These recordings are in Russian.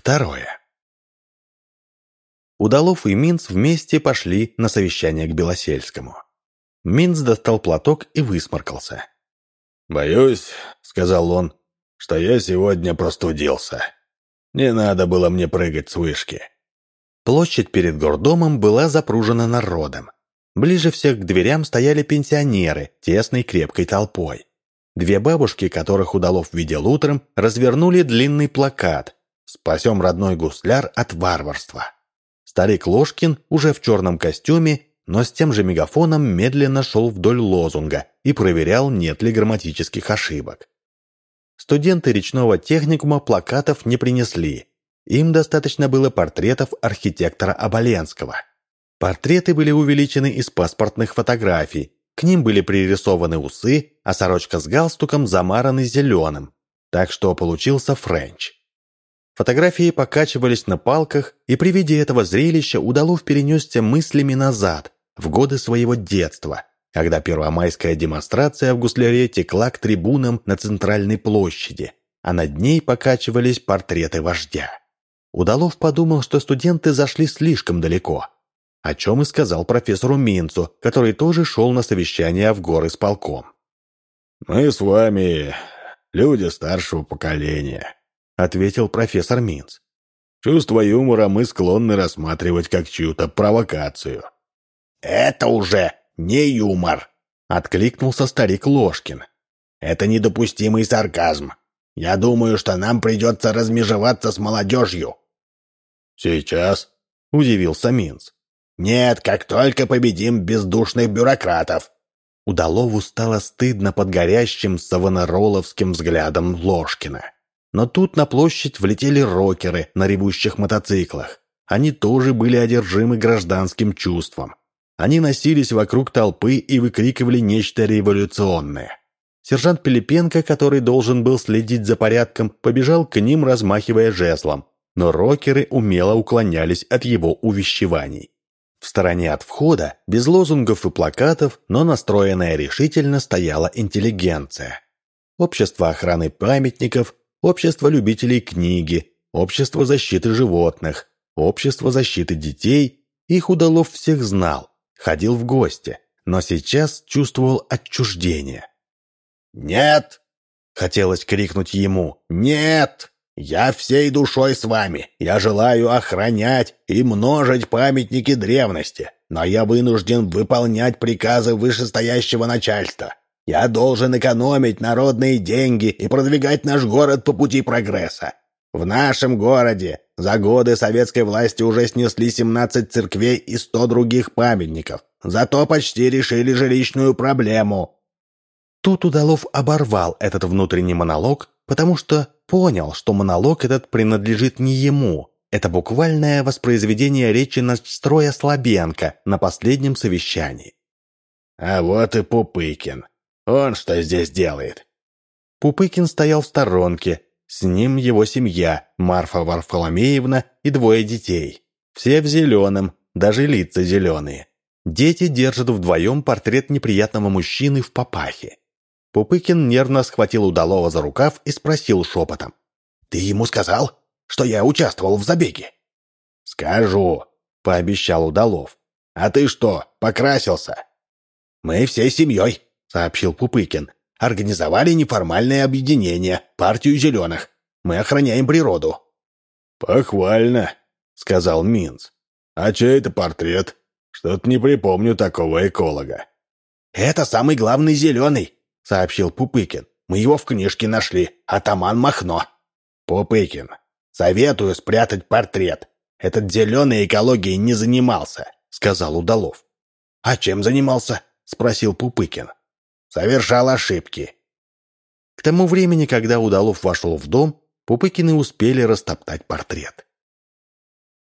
Второе. Удалов и Минц вместе пошли на совещание к Белосельскому. Минц достал платок и высморкался. «Боюсь», — сказал он, — «что я сегодня простудился. Не надо было мне прыгать с вышки». Площадь перед гордомом была запружена народом. Ближе всех к дверям стояли пенсионеры, тесной крепкой толпой. Две бабушки, которых Удалов видел утром, развернули длинный плакат «Спасем родной гусляр от варварства». Старик Ложкин, уже в черном костюме, но с тем же мегафоном медленно шел вдоль лозунга и проверял, нет ли грамматических ошибок. Студенты речного техникума плакатов не принесли. Им достаточно было портретов архитектора Оболенского. Портреты были увеличены из паспортных фотографий, к ним были пририсованы усы, а сорочка с галстуком замараны зеленым, так что получился френч. Фотографии покачивались на палках, и при виде этого зрелища Удалов перенесся мыслями назад, в годы своего детства, когда первомайская демонстрация в гусляре текла к трибунам на центральной площади, а над ней покачивались портреты вождя. Удалов подумал, что студенты зашли слишком далеко, о чем и сказал профессору Минцу, который тоже шел на совещание в горы с полком. «Мы с вами люди старшего поколения», ответил профессор Минц. «Чувство юмора мы склонны рассматривать как чью-то провокацию». «Это уже не юмор», — откликнулся старик Ложкин. «Это недопустимый сарказм. Я думаю, что нам придется размежеваться с молодежью». «Сейчас?» — удивился Минц. «Нет, как только победим бездушных бюрократов». Удалову стало стыдно под горящим савонароловским взглядом Ложкина. Но тут на площадь влетели рокеры на ревущих мотоциклах. Они тоже были одержимы гражданским чувством. Они носились вокруг толпы и выкрикивали нечто революционное. Сержант Пилипенко, который должен был следить за порядком, побежал к ним, размахивая жезлом. Но рокеры умело уклонялись от его увещеваний. В стороне от входа, без лозунгов и плакатов, но настроенная решительно стояла интеллигенция. Общество охраны памятников, Общество любителей книги, Общество защиты животных, Общество защиты детей. Их удалов всех знал, ходил в гости, но сейчас чувствовал отчуждение. «Нет!» — хотелось крикнуть ему. «Нет! Я всей душой с вами. Я желаю охранять и множить памятники древности, но я вынужден выполнять приказы вышестоящего начальства. Я должен экономить народные деньги и продвигать наш город по пути прогресса. В нашем городе за годы советской власти уже снесли 17 церквей и 100 других памятников. Зато почти решили жилищную проблему». Тут Удалов оборвал этот внутренний монолог, потому что понял, что монолог этот принадлежит не ему. Это буквальное воспроизведение речи настроя Слабенко на последнем совещании. «А вот и Пупыкин. Он что здесь делает?» Пупыкин стоял в сторонке. С ним его семья, Марфа Варфоломеевна и двое детей. Все в зеленом, даже лица зеленые. Дети держат вдвоем портрет неприятного мужчины в папахе. Пупыкин нервно схватил Удалова за рукав и спросил шепотом. «Ты ему сказал, что я участвовал в забеге?» «Скажу», — пообещал Удалов. «А ты что, покрасился?» «Мы всей семьей», сообщил Пупыкин. «Организовали неформальное объединение, партию зеленых. Мы охраняем природу». «Похвально», — сказал Минц. «А чей это портрет? Что-то не припомню такого эколога». «Это самый главный зеленый», — сообщил Пупыкин. «Мы его в книжке нашли. Атаман Махно». «Пупыкин, советую спрятать портрет. Этот зеленый экологией не занимался», — сказал Удалов. «А чем занимался?» — спросил Пупыкин совершал ошибки. К тому времени, когда Удалов вошел в дом, Пупыкины успели растоптать портрет.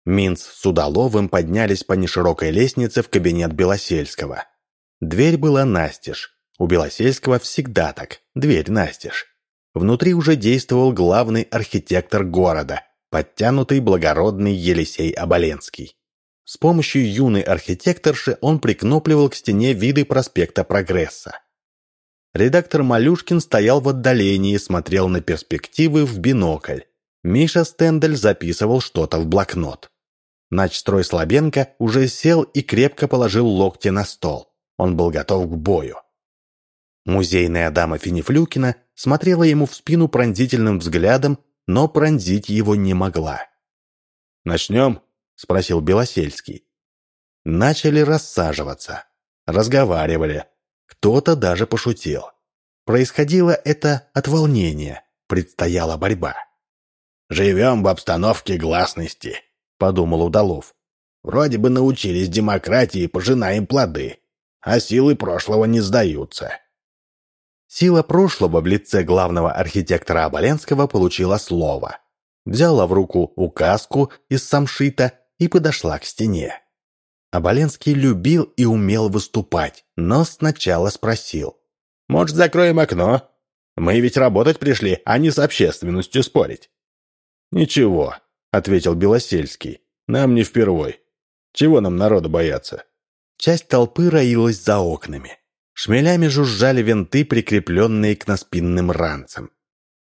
Минц с Удаловым поднялись по неширокой лестнице в кабинет Белосельского. Дверь была настежь. У Белосельского всегда так, дверь настежь. Внутри уже действовал главный архитектор города, подтянутый благородный Елисей Оболенский. С помощью юной архитекторши он прикнопливал к стене виды проспекта Прогресса. Редактор Малюшкин стоял в отдалении и смотрел на перспективы в бинокль. Миша Стендель записывал что-то в блокнот. Начстрой Слабенко уже сел и крепко положил локти на стол. Он был готов к бою. Музейная дама Финифлюкина смотрела ему в спину пронзительным взглядом, но пронзить его не могла. «Начнем?» — спросил Белосельский. Начали рассаживаться. Разговаривали. Кто-то даже пошутил. Происходило это от волнения. Предстояла борьба. «Живем в обстановке гласности», — подумал Удалов. «Вроде бы научились демократии, пожинаем плоды, а силы прошлого не сдаются». Сила прошлого в лице главного архитектора Оболенского получила слово. Взяла в руку указку из самшита и подошла к стене. Оболенский любил и умел выступать, но сначала спросил. «Может, закроем окно? Мы ведь работать пришли, а не с общественностью спорить». «Ничего», — ответил Белосельский. «Нам не впервой. Чего нам народа бояться?» Часть толпы роилась за окнами. Шмелями жужжали винты, прикрепленные к наспинным ранцам.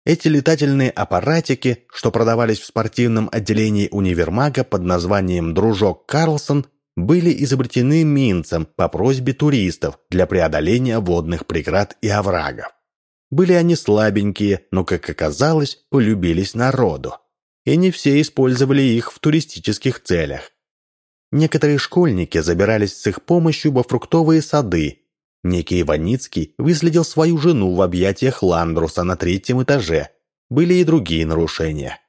Эти летательные аппаратики, что продавались в спортивном отделении универмага под названием «Дружок Карлсон», были изобретены Минцем по просьбе туристов для преодоления водных преград и оврагов. Были они слабенькие, но, как оказалось, полюбились народу и не все использовали их в туристических целях. Некоторые школьники забирались с их помощью во фруктовые сады. Некий Иваницкий выследил свою жену в объятиях Ландруса на третьем этаже. Были и другие нарушения.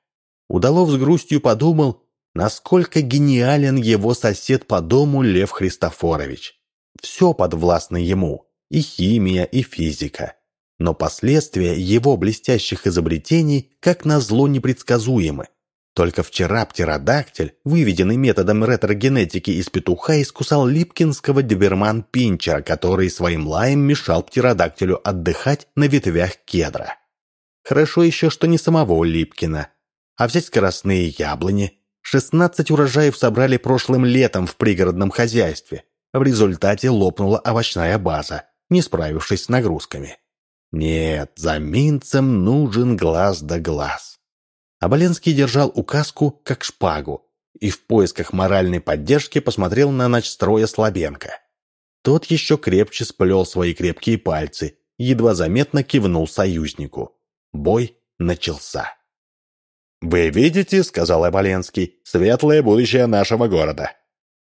Удалов с грустью подумал, насколько гениален его сосед по дому Лев Христофорович. Все подвластно ему, и химия, и физика но последствия его блестящих изобретений, как назло, непредсказуемы. Только вчера птеродактиль, выведенный методом ретрогенетики из петуха, искусал липкинского доберман-пинчера, который своим лаем мешал птеродактилю отдыхать на ветвях кедра. Хорошо еще, что не самого Липкина. А взять скоростные яблони. 16 урожаев собрали прошлым летом в пригородном хозяйстве. В результате лопнула овощная база, не справившись с нагрузками. Нет, за Минцем нужен глаз да глаз. Оболенский держал указку как шпагу и в поисках моральной поддержки посмотрел на начстроя Слабенко. Тот еще крепче сплел свои крепкие пальцы, едва заметно кивнул союзнику. Бой начался. «Вы видите, — сказал Оболенский, — светлое будущее нашего города.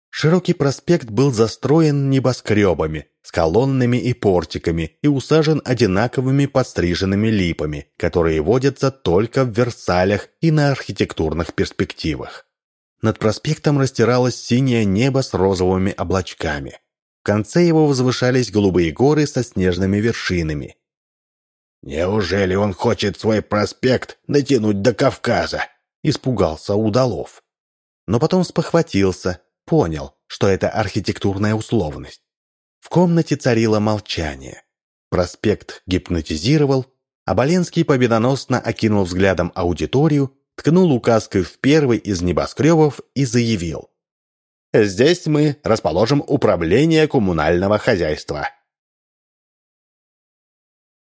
Широкий проспект был застроен небоскребами, с колоннами и портиками и усажен одинаковыми подстриженными липами, которые водятся только в Версалях и на архитектурных перспективах. Над проспектом растиралось синее небо с розовыми облачками. В конце его возвышались голубые горы со снежными вершинами. «Неужели он хочет свой проспект дотянуть до Кавказа?» – испугался Удалов. Но потом спохватился – понял, что это архитектурная условность. В комнате царило молчание. Проспект гипнотизировал, а Боленский победоносно окинул взглядом аудиторию, ткнул указкой в первый из небоскребов и заявил. «Здесь мы расположим управление коммунального хозяйства.